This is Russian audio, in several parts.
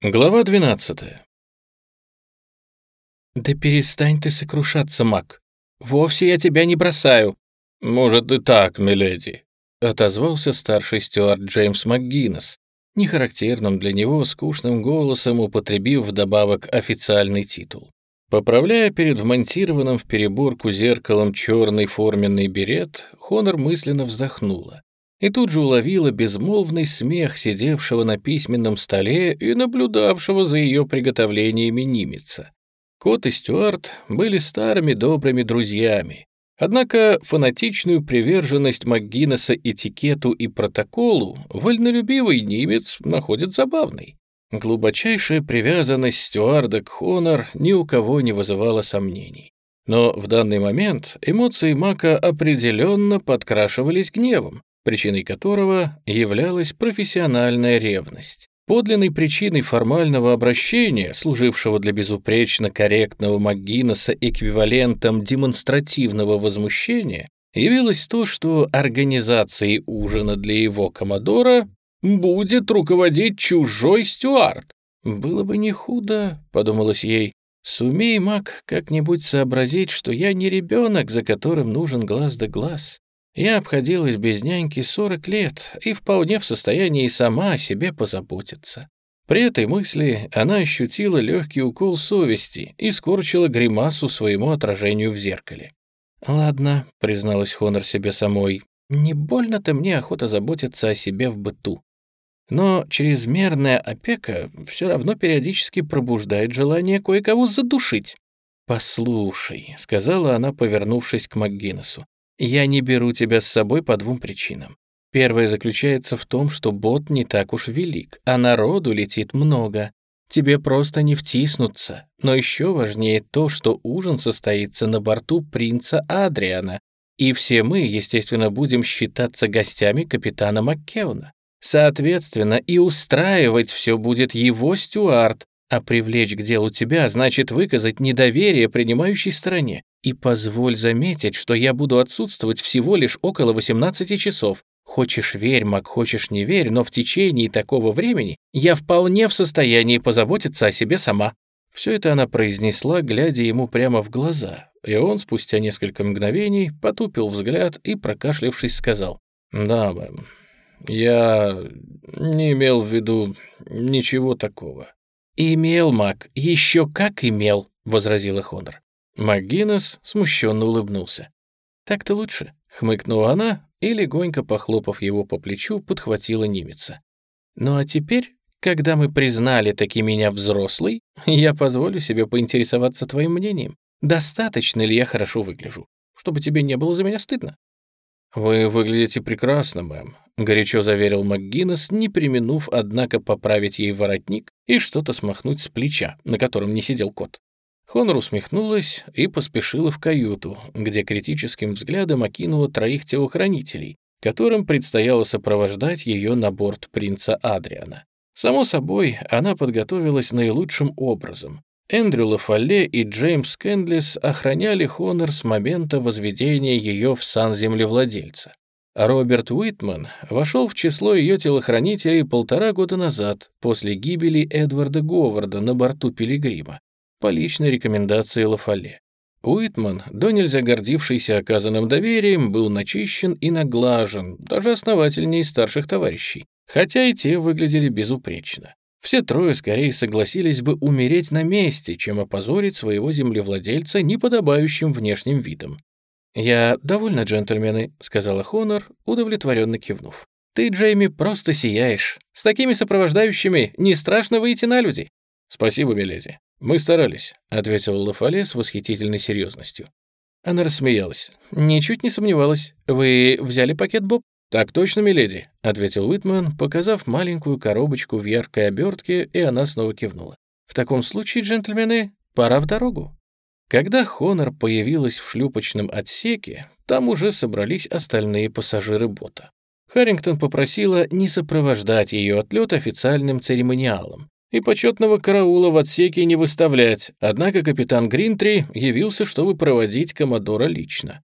Глава 12. «Да перестань ты сокрушаться, Мак. Вовсе я тебя не бросаю». «Может и так, миледи», — отозвался старший стюард Джеймс МакГиннес, нехарактерным для него скучным голосом употребив вдобавок официальный титул. Поправляя перед вмонтированным в переборку зеркалом черный форменный берет, Хонор мысленно вздохнула и тут же уловила безмолвный смех сидевшего на письменном столе и наблюдавшего за ее приготовлениями Нимица. Кот и Стюарт были старыми добрыми друзьями, однако фанатичную приверженность МакГиннесса этикету и протоколу вольнолюбивый Нимец находит забавной. Глубочайшая привязанность Стюарда к Хонор ни у кого не вызывала сомнений. Но в данный момент эмоции Мака определенно подкрашивались гневом причиной которого являлась профессиональная ревность. Подлинной причиной формального обращения, служившего для безупречно корректного МакГиннесса эквивалентом демонстративного возмущения, явилось то, что организацией ужина для его коммодора будет руководить чужой стюард. «Было бы не худо», — подумалось ей, — «сумей, Мак, как-нибудь сообразить, что я не ребенок, за которым нужен глаз да глаз. Я обходилась без няньки 40 лет и вполне в состоянии сама о себе позаботиться. При этой мысли она ощутила легкий укол совести и скорчила гримасу своему отражению в зеркале. «Ладно», — призналась Хонор себе самой, — «не больно-то мне охота заботиться о себе в быту. Но чрезмерная опека все равно периодически пробуждает желание кое-кого задушить». «Послушай», — сказала она, повернувшись к МакГиннесу, я не беру тебя с собой по двум причинам. Первая заключается в том, что бот не так уж велик, а народу летит много. Тебе просто не втиснуться. Но еще важнее то, что ужин состоится на борту принца Адриана, и все мы, естественно, будем считаться гостями капитана Маккеуна. Соответственно, и устраивать все будет его стюард, а привлечь к делу тебя значит выказать недоверие принимающей стороне. И позволь заметить, что я буду отсутствовать всего лишь около 18 часов. Хочешь верь, Мак, хочешь не верь, но в течение такого времени я вполне в состоянии позаботиться о себе сама». Все это она произнесла, глядя ему прямо в глаза, и он спустя несколько мгновений потупил взгляд и, прокашлявшись, сказал, «Да, мэм, я не имел в виду ничего такого». «Имел, Мак, еще как имел», — возразила Хонор. МакГиннес смущенно улыбнулся. «Так-то лучше», — хмыкнула она и, легонько похлопав его по плечу, подхватила немеца. «Ну а теперь, когда мы признали таки меня взрослый, я позволю себе поинтересоваться твоим мнением. Достаточно ли я хорошо выгляжу, чтобы тебе не было за меня стыдно?» «Вы выглядите прекрасно, мэм», — горячо заверил МакГиннес, не применув, однако, поправить ей воротник и что-то смахнуть с плеча, на котором не сидел кот. Хонор усмехнулась и поспешила в каюту, где критическим взглядом окинула троих телохранителей, которым предстояло сопровождать ее на борт принца Адриана. Само собой, она подготовилась наилучшим образом. Эндрю Лафолле и Джеймс Кэндлис охраняли Хонор с момента возведения ее в сан землевладельца. А Роберт Уитман вошел в число ее телохранителей полтора года назад, после гибели Эдварда Говарда на борту Пилигрима по личной рекомендации Лафолле. Уитман, донельзя гордившийся оказанным доверием, был начищен и наглажен, даже основательнее старших товарищей, хотя и те выглядели безупречно. Все трое скорее согласились бы умереть на месте, чем опозорить своего землевладельца неподобающим внешним видом. «Я довольна, джентльмены», — сказала Хонор, удовлетворенно кивнув. «Ты, Джейми, просто сияешь. С такими сопровождающими не страшно выйти на люди». «Спасибо, миледи. Мы старались», — ответил Лафале с восхитительной серьезностью. Она рассмеялась. «Ничуть не сомневалась. Вы взяли пакет, Боб?» «Так точно, миледи», — ответил Уитман, показав маленькую коробочку в яркой обертке, и она снова кивнула. «В таком случае, джентльмены, пора в дорогу». Когда Хонор появилась в шлюпочном отсеке, там уже собрались остальные пассажиры бота. Харрингтон попросила не сопровождать ее отлет официальным церемониалом, и почетного караула в отсеке не выставлять, однако капитан Гринтри явился, чтобы проводить Комодора лично.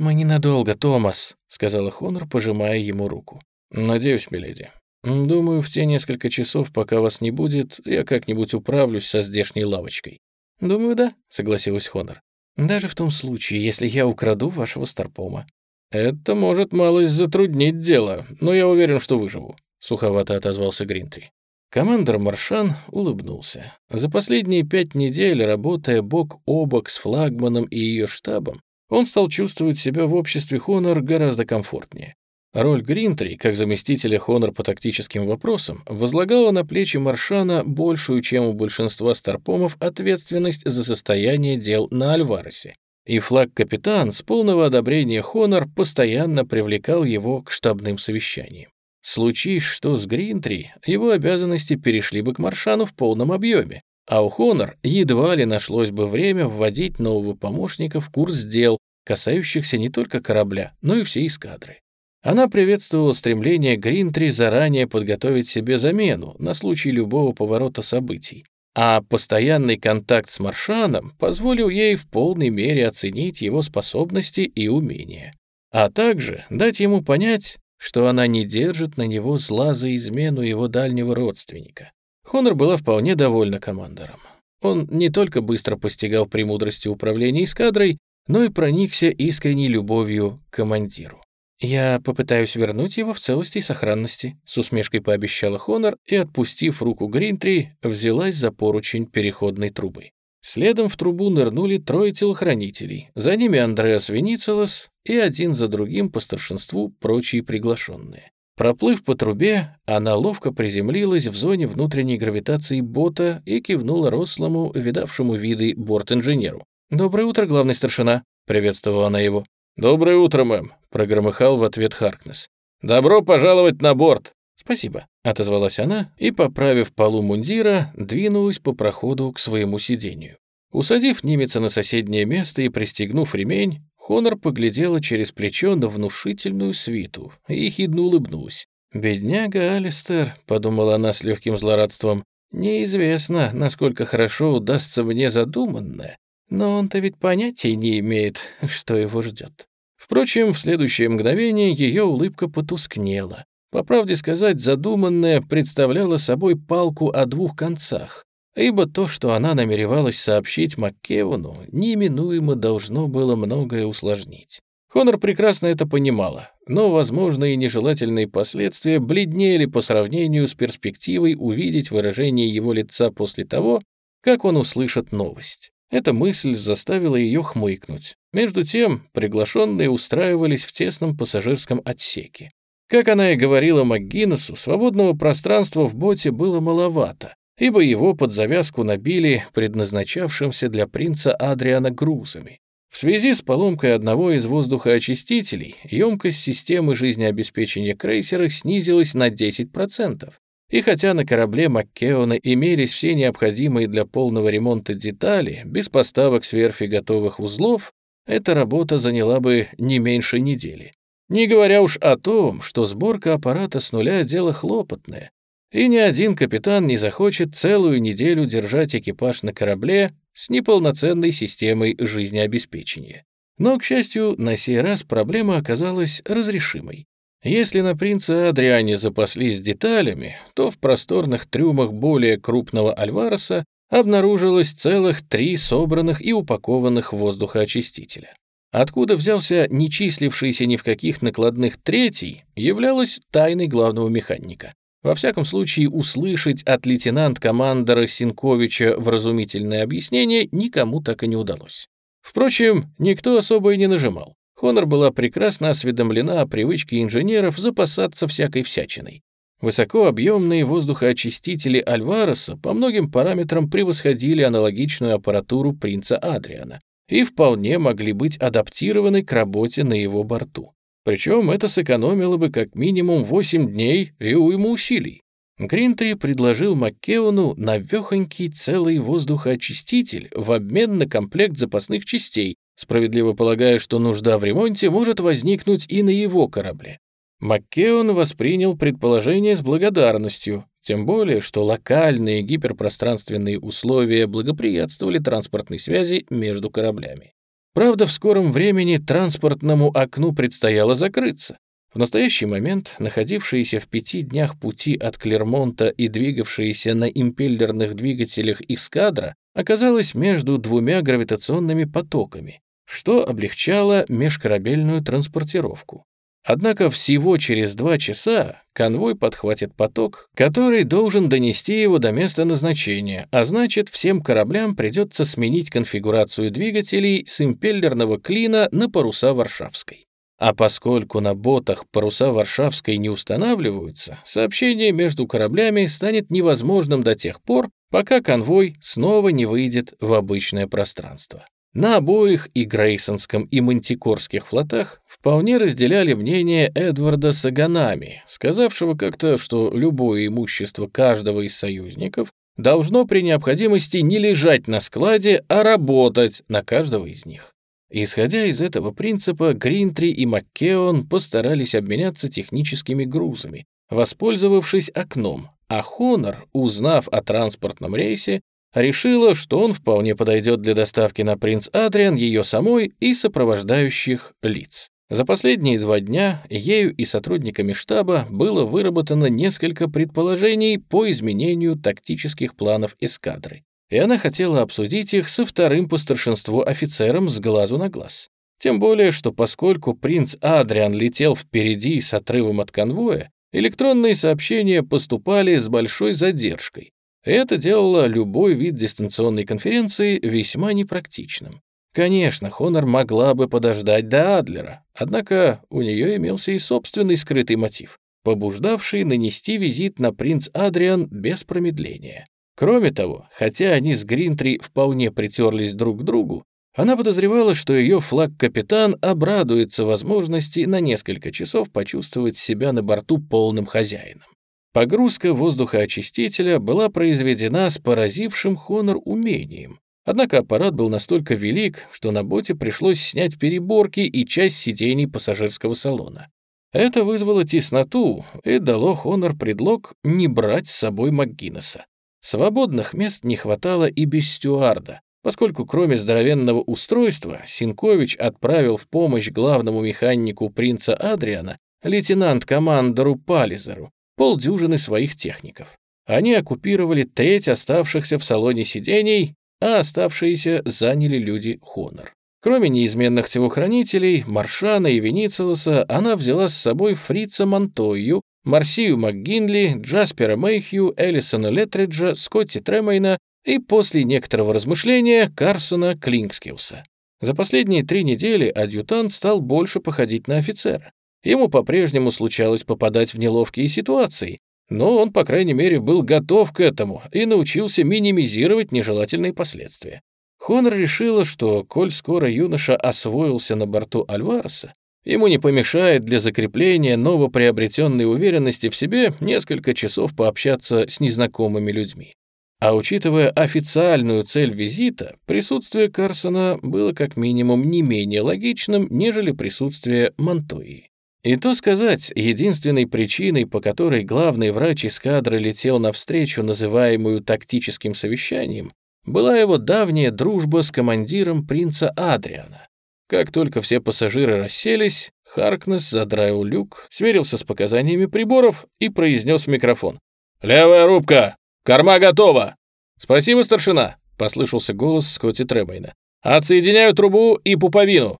«Мы ненадолго, Томас», — сказала Хонор, пожимая ему руку. «Надеюсь, миледи». Думаю, в те несколько часов, пока вас не будет, я как-нибудь управлюсь со здешней лавочкой. Думаю, да, согласилась Хонор. Даже в том случае, если я украду вашего старпома. Это может малость затруднить дело, но я уверен, что выживу, суховато отозвался Гринтри. Командор Маршан улыбнулся. За последние пять недель, работая бок о бок с флагманом и ее штабом, он стал чувствовать себя в обществе Хонор гораздо комфортнее. Роль Гринтри, как заместителя Хонор по тактическим вопросам, возлагала на плечи Маршана большую, чем у большинства старпомов, ответственность за состояние дел на Альваресе. И флаг-капитан с полного одобрения Хонор постоянно привлекал его к штабным совещаниям. Случись что с Гринтри, его обязанности перешли бы к Маршану в полном объеме, а у Хонор едва ли нашлось бы время вводить нового помощника в курс дел, касающихся не только корабля, но и всей эскадры. Она приветствовала стремление Гринтри заранее подготовить себе замену на случай любого поворота событий, а постоянный контакт с Маршаном позволил ей в полной мере оценить его способности и умения, а также дать ему понять, что она не держит на него зла за измену его дальнего родственника. Хонор была вполне довольна командором. Он не только быстро постигал премудрости управления эскадрой, но и проникся искренней любовью к командиру. «Я попытаюсь вернуть его в целости и сохранности», — с усмешкой пообещала Хонор и, отпустив руку Гринтри, взялась за поручень переходной трубы. Следом в трубу нырнули трое телохранителей, за ними Андреас Веницелос и один за другим по старшинству прочие приглашенные. Проплыв по трубе, она ловко приземлилась в зоне внутренней гравитации бота и кивнула рослому, видавшему виды борт-инженеру. «Доброе утро, главный старшина», — приветствовала она его. «Доброе утро, мэм», — прогромыхал в ответ Харкнес. «Добро пожаловать на борт!» «Спасибо», — отозвалась она и, поправив полу мундира, двинулась по проходу к своему сидению. Усадив немеца на соседнее место и пристегнув ремень, Хонор поглядела через плечо на внушительную свиту и ехидно улыбнулась. «Бедняга Алистер», — подумала она с легким злорадством, «неизвестно, насколько хорошо удастся мне задуманное, но он-то ведь понятия не имеет, что его ждет. Впрочем, в следующее мгновение ее улыбка потускнела. По правде сказать, задуманное представляло собой палку о двух концах, ибо то, что она намеревалась сообщить Маккевану, неминуемо должно было многое усложнить. Хонор прекрасно это понимала, но возможные нежелательные последствия бледнели по сравнению с перспективой увидеть выражение его лица после того, как он услышит новость. Эта мысль заставила ее хмыкнуть. Между тем, приглашенные устраивались в тесном пассажирском отсеке. Как она и говорила МакГиннесу, свободного пространства в боте было маловато, ибо его под завязку набили предназначавшимся для принца Адриана грузами. В связи с поломкой одного из воздухоочистителей емкость системы жизнеобеспечения крейсера снизилась на 10%, и хотя на корабле Маккеона имелись все необходимые для полного ремонта детали, без поставок с верфи готовых узлов, эта работа заняла бы не меньше недели. Не говоря уж о том, что сборка аппарата с нуля — дело хлопотное, и ни один капитан не захочет целую неделю держать экипаж на корабле с неполноценной системой жизнеобеспечения. Но, к счастью, на сей раз проблема оказалась разрешимой. Если на принца Адриане запаслись деталями, то в просторных трюмах более крупного Альвареса обнаружилось целых три собранных и упакованных воздухоочистителя. Откуда взялся не числившийся ни в каких накладных третий, являлось тайной главного механика. Во всяком случае, услышать от лейтенант-командора Синковича вразумительное объяснение никому так и не удалось. Впрочем, никто особо и не нажимал. Хонор была прекрасно осведомлена о привычке инженеров запасаться всякой всячиной. Высокообъемные воздухоочистители Альвареса по многим параметрам превосходили аналогичную аппаратуру принца Адриана и вполне могли быть адаптированы к работе на его борту. Причем это сэкономило бы как минимум 8 дней и уйму усилий. Гринтри предложил Маккеону навехонький целый воздухоочиститель в обмен на комплект запасных частей, справедливо полагая, что нужда в ремонте может возникнуть и на его корабле. Маккеон воспринял предположение с благодарностью, тем более, что локальные гиперпространственные условия благоприятствовали транспортной связи между кораблями. Правда, в скором времени транспортному окну предстояло закрыться, В настоящий момент находившиеся в пяти днях пути от Клермонта и двигавшиеся на импеллерных двигателях эскадра оказалась между двумя гравитационными потоками, что облегчало межкорабельную транспортировку. Однако всего через два часа конвой подхватит поток, который должен донести его до места назначения, а значит, всем кораблям придется сменить конфигурацию двигателей с импеллерного клина на паруса Варшавской. А поскольку на ботах паруса Варшавской не устанавливаются, сообщение между кораблями станет невозможным до тех пор, пока конвой снова не выйдет в обычное пространство. На обоих и Грейсонском, и Мантикорских флотах вполне разделяли мнение Эдварда Саганами, сказавшего как-то, что любое имущество каждого из союзников должно при необходимости не лежать на складе, а работать на каждого из них. Исходя из этого принципа, Гринтри и Маккеон постарались обменяться техническими грузами, воспользовавшись окном, а Хонор, узнав о транспортном рейсе, решила, что он вполне подойдет для доставки на Принц Адриан ее самой и сопровождающих лиц. За последние два дня ею и сотрудниками штаба было выработано несколько предположений по изменению тактических планов эскадры, и она хотела обсудить их со вторым по старшинству офицером с глазу на глаз. Тем более, что поскольку принц Адриан летел впереди с отрывом от конвоя, электронные сообщения поступали с большой задержкой, это делало любой вид дистанционной конференции весьма непрактичным. Конечно, Хонор могла бы подождать до Адлера, однако у нее имелся и собственный скрытый мотив, побуждавший нанести визит на принц Адриан без промедления. Кроме того, хотя они с Гринтри вполне притерлись друг к другу, она подозревала, что ее флаг-капитан обрадуется возможности на несколько часов почувствовать себя на борту полным хозяином. Погрузка воздухоочистителя была произведена с поразившим Хонор умением. Однако аппарат был настолько велик, что на боте пришлось снять переборки и часть сидений пассажирского салона. Это вызвало тесноту и дало Хонор предлог не брать с собой МакГиннесса. Свободных мест не хватало и без стюарда, поскольку кроме здоровенного устройства Синкович отправил в помощь главному механику принца Адриана лейтенант-командору Пализеру, полдюжины своих техников. Они оккупировали треть оставшихся в салоне сидений, а оставшиеся заняли люди Хонор. Кроме неизменных телохранителей, Маршана и Веницелоса, она взяла с собой Фрица Монтойю, Марсию МакГинли, Джаспера Мэйхью, Элисона Летриджа, Скотти Тремейна и после некоторого размышления Карсона Клинкскилса. За последние три недели адъютант стал больше походить на офицера. Ему по-прежнему случалось попадать в неловкие ситуации, но он, по крайней мере, был готов к этому и научился минимизировать нежелательные последствия. Хонор решила, что, коль скоро юноша освоился на борту Альвареса, ему не помешает для закрепления новоприобретенной уверенности в себе несколько часов пообщаться с незнакомыми людьми. А учитывая официальную цель визита, присутствие Карсона было как минимум не менее логичным, нежели присутствие Монтои. И то сказать, единственной причиной, по которой главный врач эскадры летел навстречу, называемую тактическим совещанием, была его давняя дружба с командиром принца Адриана. Как только все пассажиры расселись, Харкнес задраил люк, сверился с показаниями приборов и произнес в микрофон. «Левая рубка! Корма готова!» «Спасибо, старшина!» — послышался голос Скотти Требейна. «Отсоединяю трубу и пуповину.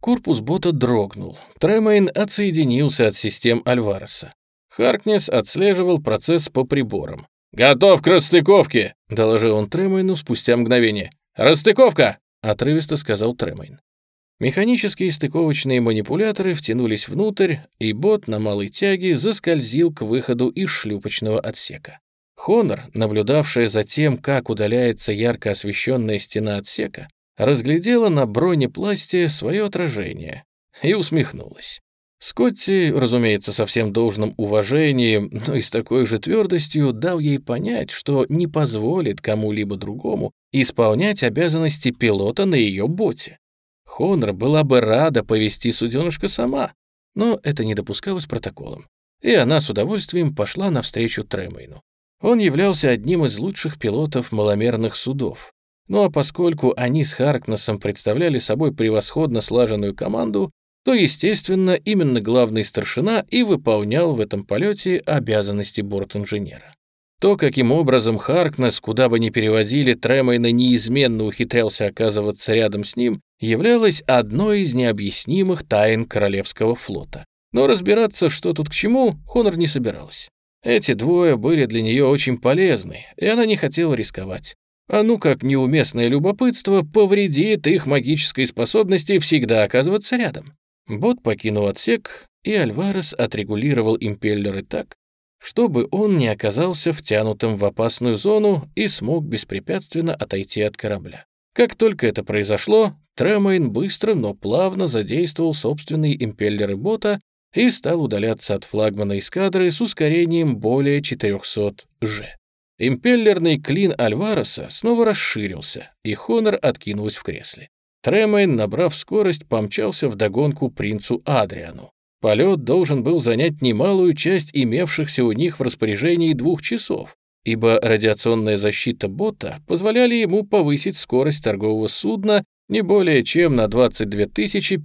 Корпус бота дрогнул. Тремейн отсоединился от систем Альвареса. Харкнес отслеживал процесс по приборам. «Готов к расстыковке!» — доложил он Тремейну спустя мгновение. «Расстыковка!» — отрывисто сказал Тремейн. Механические стыковочные манипуляторы втянулись внутрь, и бот на малой тяге заскользил к выходу из шлюпочного отсека. Хонор, наблюдавшая за тем, как удаляется ярко освещенная стена отсека, разглядела на бронепласте свое отражение и усмехнулась. Скотти, разумеется, со всем должным уважением, но и с такой же твердостью дал ей понять, что не позволит кому-либо другому исполнять обязанности пилота на ее боте. Хонор была бы рада повести суденышко сама, но это не допускалось протоколом, и она с удовольствием пошла навстречу Тремейну. Он являлся одним из лучших пилотов маломерных судов, ну а поскольку они с Харкнесом представляли собой превосходно слаженную команду, то, естественно, именно главный старшина и выполнял в этом полете обязанности бортинженера. То, каким образом Харкнес, куда бы ни переводили, Тремейна неизменно ухитрялся оказываться рядом с ним, являлось одной из необъяснимых тайн Королевского флота. Но разбираться, что тут к чему, Хонор не собиралась. Эти двое были для нее очень полезны, и она не хотела рисковать. А ну как неуместное любопытство повредит их магической способности всегда оказываться рядом. Бот покинул отсек, и Альварес отрегулировал импеллеры так, чтобы он не оказался втянутым в опасную зону и смог беспрепятственно отойти от корабля. Как только это произошло, Тремейн быстро, но плавно задействовал собственные импеллеры бота и стал удаляться от флагмана эскадры с ускорением более 400 Ж. Импеллерный клин Альвареса снова расширился, и Хонор откинулась в кресле. Тремейн, набрав скорость, помчался вдогонку принцу Адриану. Полет должен был занять немалую часть имевшихся у них в распоряжении двух часов, ибо радиационная защита бота позволяли ему повысить скорость торгового судна не более чем на 22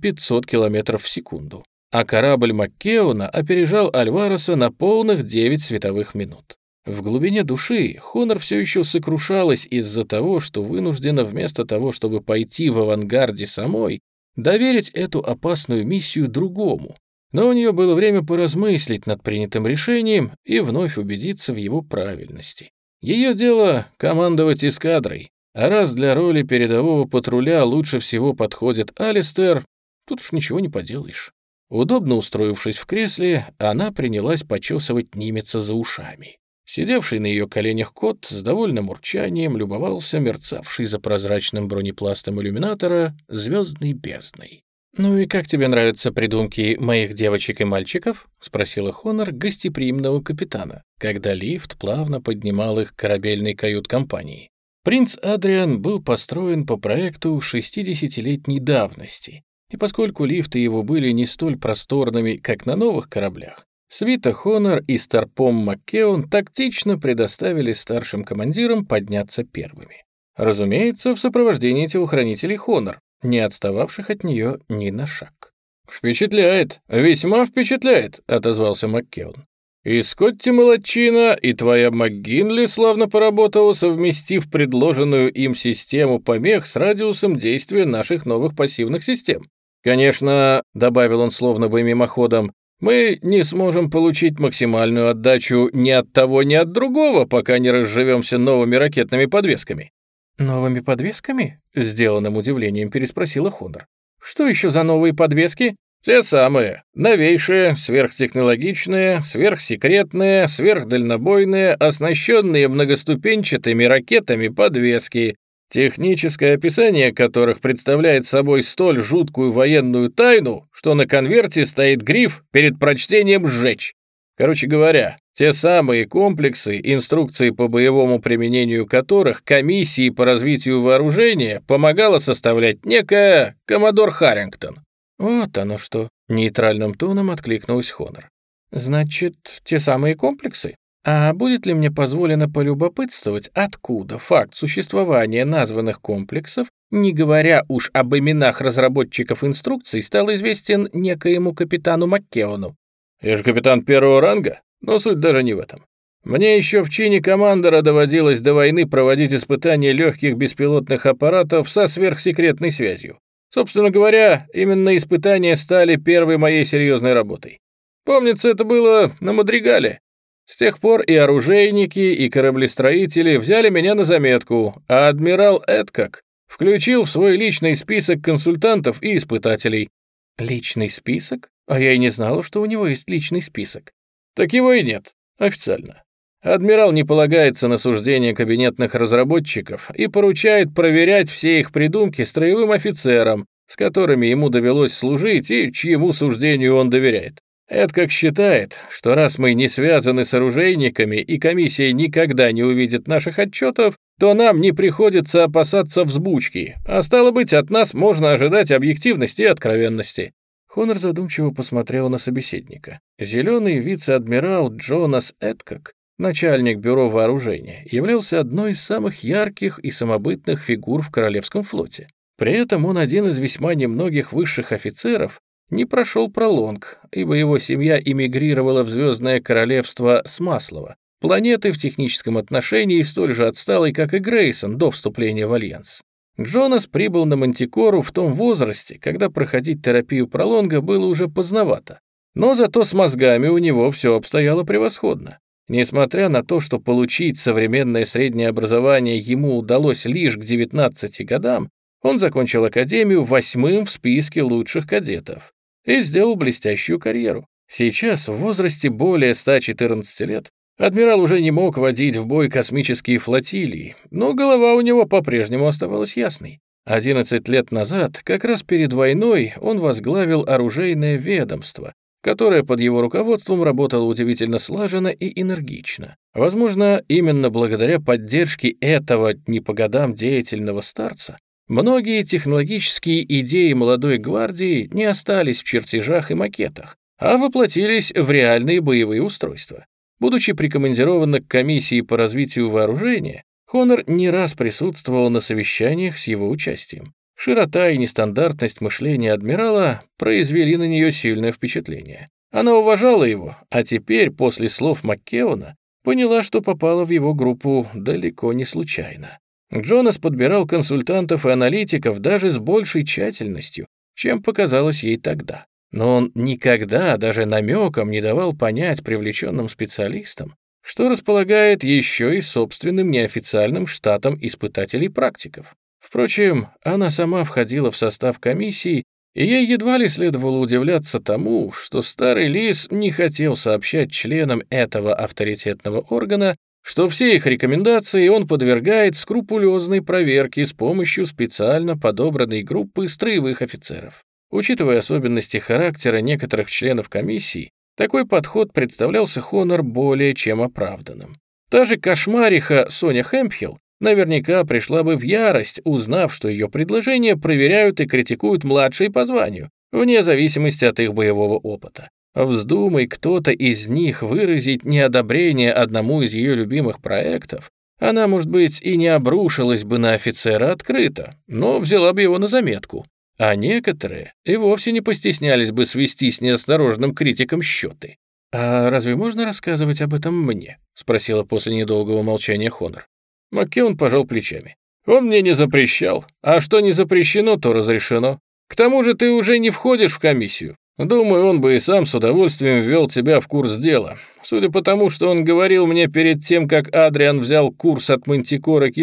500 км в секунду, а корабль Маккеона опережал Альвареса на полных 9 световых минут. В глубине души Хонор все еще сокрушалась из-за того, что вынуждена вместо того, чтобы пойти в авангарде самой, доверить эту опасную миссию другому, но у нее было время поразмыслить над принятым решением и вновь убедиться в его правильности. Ее дело — командовать эскадрой, а раз для роли передового патруля лучше всего подходит Алистер, тут уж ничего не поделаешь. Удобно устроившись в кресле, она принялась почесывать немеца за ушами. Сидевший на ее коленях кот с довольным урчанием любовался мерцавший за прозрачным бронепластом иллюминатора звездной бездной. «Ну и как тебе нравятся придумки моих девочек и мальчиков?» — спросила Хонор гостеприимного капитана, когда лифт плавно поднимал их к корабельной кают-компании. Принц Адриан был построен по проекту 60-летней давности, и поскольку лифты его были не столь просторными, как на новых кораблях, Свита Хонор и Старпом Маккеон тактично предоставили старшим командирам подняться первыми. Разумеется, в сопровождении телохранителей Хонор, не отстававших от нее ни на шаг. «Впечатляет, весьма впечатляет», — отозвался Маккеон. «И Скотти молодчина, и твоя МакГинли славно поработала, совместив предложенную им систему помех с радиусом действия наших новых пассивных систем. Конечно, — добавил он словно бы мимоходом, — мы не сможем получить максимальную отдачу ни от того, ни от другого, пока не разживемся новыми ракетными подвесками. «Новыми подвесками?» — сделанным удивлением переспросила Хонор. «Что еще за новые подвески?» «Те самые. Новейшие, сверхтехнологичные, сверхсекретные, сверхдальнобойные, оснащенные многоступенчатыми ракетами подвески, техническое описание которых представляет собой столь жуткую военную тайну, что на конверте стоит гриф перед прочтением «сжечь». Короче говоря, те самые комплексы, инструкции по боевому применению которых комиссии по развитию вооружения помогала составлять некая коммодор Харрингтон. Вот оно что, нейтральным тоном откликнулась Хонор. Значит, те самые комплексы? А будет ли мне позволено полюбопытствовать, откуда факт существования названных комплексов, не говоря уж об именах разработчиков инструкций, стал известен некоему капитану Маккеону? Я же капитан первого ранга, но суть даже не в этом. Мне еще в чине командора доводилось до войны проводить испытания легких беспилотных аппаратов со сверхсекретной связью. Собственно говоря, именно испытания стали первой моей серьезной работой. Помнится, это было на Мадригале. С тех пор и оружейники, и кораблестроители взяли меня на заметку, а адмирал Эдкок включил в свой личный список консультантов и испытателей. Личный список? А я и не знала, что у него есть личный список. Так его и нет, официально. Адмирал не полагается на суждение кабинетных разработчиков и поручает проверять все их придумки строевым офицерам, с которыми ему довелось служить и чьему суждению он доверяет. Это как считает, что раз мы не связаны с оружейниками и комиссия никогда не увидит наших отчетов, то нам не приходится опасаться взбучки, а стало быть, от нас можно ожидать объективности и откровенности. Хонор задумчиво посмотрел на собеседника. Зеленый вице-адмирал Джонас Эдкок, начальник бюро вооружения, являлся одной из самых ярких и самобытных фигур в Королевском флоте. При этом он один из весьма немногих высших офицеров, не прошел пролонг, ибо его семья эмигрировала в Звездное Королевство Смаслова, планеты в техническом отношении столь же отсталой, как и Грейсон до вступления в Альянс. Джонас прибыл на Мантикору в том возрасте, когда проходить терапию пролонга было уже поздновато. Но зато с мозгами у него все обстояло превосходно. Несмотря на то, что получить современное среднее образование ему удалось лишь к 19 годам, он закончил академию восьмым в списке лучших кадетов и сделал блестящую карьеру. Сейчас, в возрасте более 114 лет, адмирал уже не мог водить в бой космические флотилии, но голова у него по-прежнему оставалась ясной. 11 лет назад, как раз перед войной, он возглавил оружейное ведомство, которое под его руководством работало удивительно слаженно и энергично. Возможно, именно благодаря поддержке этого не по годам деятельного старца Многие технологические идеи молодой гвардии не остались в чертежах и макетах, а воплотились в реальные боевые устройства. Будучи прикомандирован к комиссии по развитию вооружения, Хонор не раз присутствовал на совещаниях с его участием. Широта и нестандартность мышления адмирала произвели на нее сильное впечатление. Она уважала его, а теперь, после слов Маккеона, поняла, что попала в его группу далеко не случайно. Джонас подбирал консультантов и аналитиков даже с большей тщательностью, чем показалось ей тогда. Но он никогда даже намеком не давал понять привлеченным специалистам, что располагает еще и собственным неофициальным штатом испытателей-практиков. Впрочем, она сама входила в состав комиссии, и ей едва ли следовало удивляться тому, что старый лис не хотел сообщать членам этого авторитетного органа что все их рекомендации он подвергает скрупулезной проверке с помощью специально подобранной группы строевых офицеров. Учитывая особенности характера некоторых членов комиссии, такой подход представлялся Хонор более чем оправданным. Та же кошмариха Соня Хэмпхилл наверняка пришла бы в ярость, узнав, что ее предложения проверяют и критикуют младшие по званию, вне зависимости от их боевого опыта. Вздумай кто-то из них выразить неодобрение одному из ее любимых проектов, она, может быть, и не обрушилась бы на офицера открыто, но взяла бы его на заметку. А некоторые и вовсе не постеснялись бы свести с неосторожным критиком счеты. «А разве можно рассказывать об этом мне?» — спросила после недолгого молчания Хонор. Маккеон пожал плечами. «Он мне не запрещал, а что не запрещено, то разрешено. К тому же ты уже не входишь в комиссию. Думаю, он бы и сам с удовольствием ввел тебя в курс дела. Судя по тому, что он говорил мне перед тем, как Адриан взял курс от Мантикора к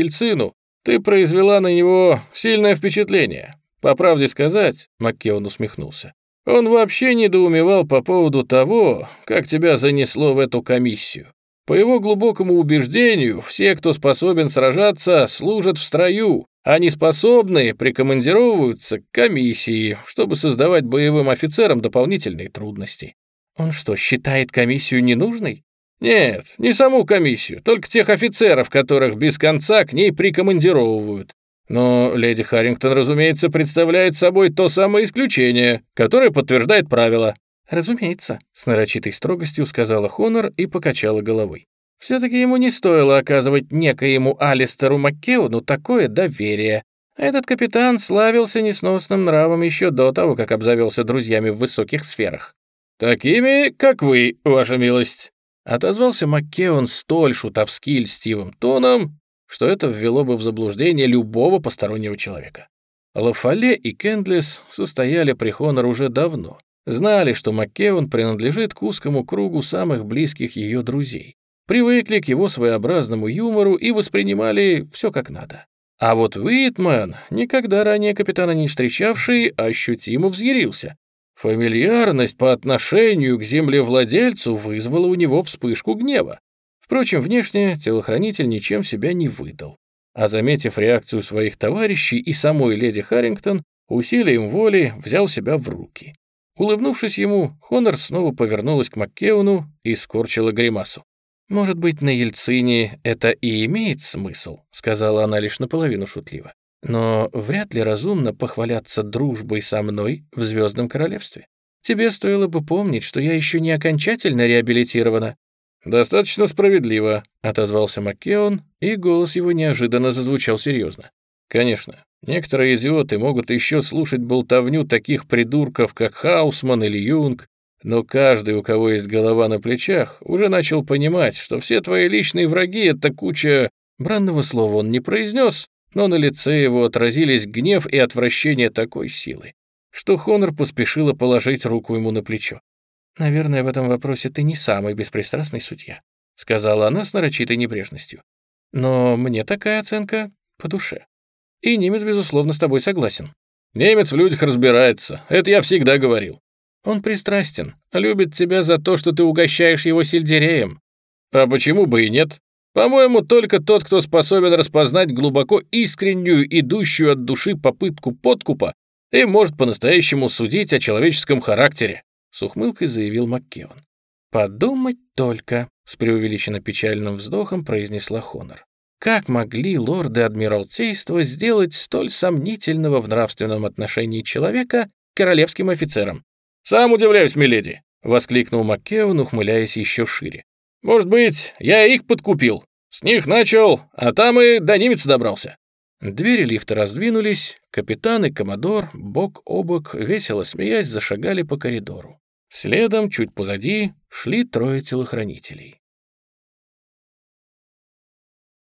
ты произвела на него сильное впечатление. По правде сказать, Маккеон усмехнулся, он вообще недоумевал по поводу того, как тебя занесло в эту комиссию. По его глубокому убеждению, все, кто способен сражаться, служат в строю, а неспособные прикомандировываются к комиссии, чтобы создавать боевым офицерам дополнительные трудности. Он что, считает комиссию ненужной? Нет, не саму комиссию, только тех офицеров, которых без конца к ней прикомандировывают. Но леди Харрингтон, разумеется, представляет собой то самое исключение, которое подтверждает правило. «Разумеется», — с нарочитой строгостью сказала Хонор и покачала головой. Все-таки ему не стоило оказывать некоему Алистеру Маккеуну такое доверие. Этот капитан славился несносным нравом еще до того, как обзавелся друзьями в высоких сферах. «Такими, как вы, ваша милость», — отозвался Маккеон столь шутовски льстивым тоном, что это ввело бы в заблуждение любого постороннего человека. Лафале и Кендлис состояли при Хонор уже давно, знали, что Маккеон принадлежит к узкому кругу самых близких ее друзей привыкли к его своеобразному юмору и воспринимали все как надо. А вот Уитмен, никогда ранее капитана не встречавший, ощутимо взъярился. Фамильярность по отношению к землевладельцу вызвала у него вспышку гнева. Впрочем, внешне телохранитель ничем себя не выдал. А заметив реакцию своих товарищей и самой леди Харрингтон, усилием воли взял себя в руки. Улыбнувшись ему, Хонор снова повернулась к Маккеону и скорчила гримасу. «Может быть, на Ельцине это и имеет смысл», — сказала она лишь наполовину шутливо. «Но вряд ли разумно похваляться дружбой со мной в Звездном Королевстве. Тебе стоило бы помнить, что я еще не окончательно реабилитирована». «Достаточно справедливо», — отозвался Маккеон, и голос его неожиданно зазвучал серьезно. «Конечно, Некоторые идиоты могут еще слушать болтовню таких придурков, как Хаусман или Юнг, но каждый, у кого есть голова на плечах, уже начал понимать, что все твои личные враги — это куча... Бранного слова он не произнес, но на лице его отразились гнев и отвращение такой силы, что Хонор поспешила положить руку ему на плечо. «Наверное, в этом вопросе ты не самый беспристрастный судья», сказала она с нарочитой небрежностью. «Но мне такая оценка по душе. И немец, безусловно, с тобой согласен». «Немец в людях разбирается, это я всегда говорил». «Он пристрастен, любит тебя за то, что ты угощаешь его сельдереем». «А почему бы и нет? По-моему, только тот, кто способен распознать глубоко искреннюю, идущую от души попытку подкупа, и может по-настоящему судить о человеческом характере», — с ухмылкой заявил Маккеон. «Подумать только», — с преувеличенно печальным вздохом произнесла Хонор. «Как могли лорды Адмиралтейства сделать столь сомнительного в нравственном отношении человека королевским офицером?» «Сам удивляюсь, миледи», — воскликнул Маккеон, ухмыляясь еще шире. Может быть, я их подкупил. С них начал, а там и до немец добрался». Двери лифта раздвинулись, капитан и коммодор бок о бок, весело смеясь, зашагали по коридору. Следом, чуть позади, шли трое телохранителей.